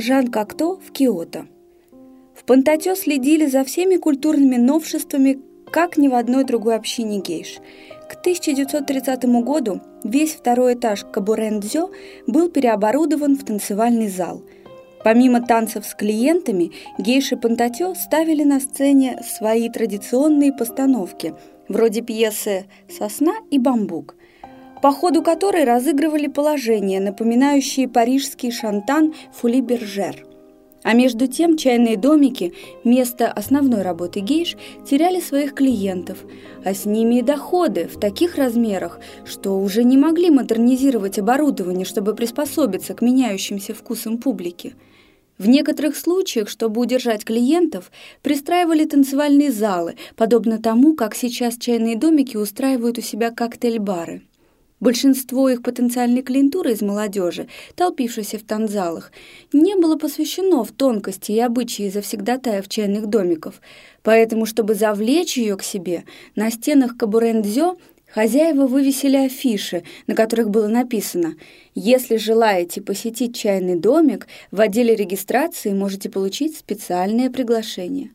Жан Кокто в Киото. В Пантатё следили за всеми культурными новшествами, как ни в одной другой общине гейш. К 1930 году весь второй этаж Кабурендзё был переоборудован в танцевальный зал. Помимо танцев с клиентами, гейши Пантатё ставили на сцене свои традиционные постановки, вроде пьесы «Сосна и бамбук», по ходу которой разыгрывали положения, напоминающие парижский шантан «Фули Бержер». А между тем чайные домики, место основной работы гейш, теряли своих клиентов, а с ними и доходы в таких размерах, что уже не могли модернизировать оборудование, чтобы приспособиться к меняющимся вкусам публики. В некоторых случаях, чтобы удержать клиентов, пристраивали танцевальные залы, подобно тому, как сейчас чайные домики устраивают у себя коктейль-бары. Большинство их потенциальной клиентуры из молодежи, толпившейся в танзалах, не было посвящено в тонкости и обычаи завсегдатаев чайных домиков, поэтому, чтобы завлечь ее к себе, на стенах Кабурендзё хозяева вывесили афиши, на которых было написано «Если желаете посетить чайный домик, в отделе регистрации можете получить специальное приглашение».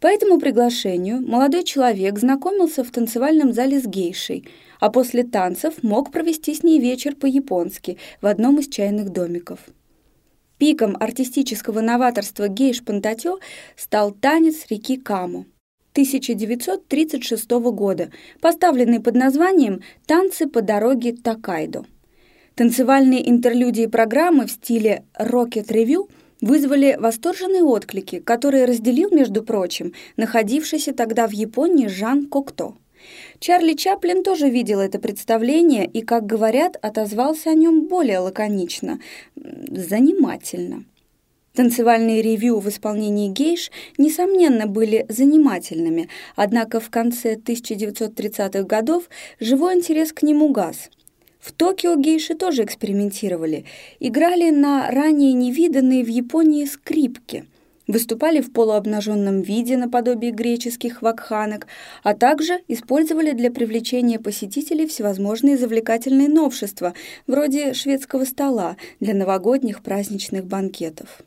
По этому приглашению молодой человек знакомился в танцевальном зале с гейшей – а после танцев мог провести с ней вечер по-японски в одном из чайных домиков. Пиком артистического новаторства гейш Пантатё стал танец реки Каму 1936 года, поставленный под названием «Танцы по дороге Такайдо». Танцевальные интерлюдии программы в стиле «Rocket Review» вызвали восторженные отклики, которые разделил, между прочим, находившийся тогда в Японии Жан Кокто. Чарли Чаплин тоже видел это представление и, как говорят, отозвался о нем более лаконично, занимательно. Танцевальные ревью в исполнении гейш, несомненно, были занимательными, однако в конце 1930-х годов живой интерес к ним угас. В Токио гейши тоже экспериментировали, играли на ранее невиданные в Японии скрипки – выступали в полуобнаженном виде наподобие греческих вакханок, а также использовали для привлечения посетителей всевозможные завлекательные новшества, вроде шведского стола для новогодних праздничных банкетов.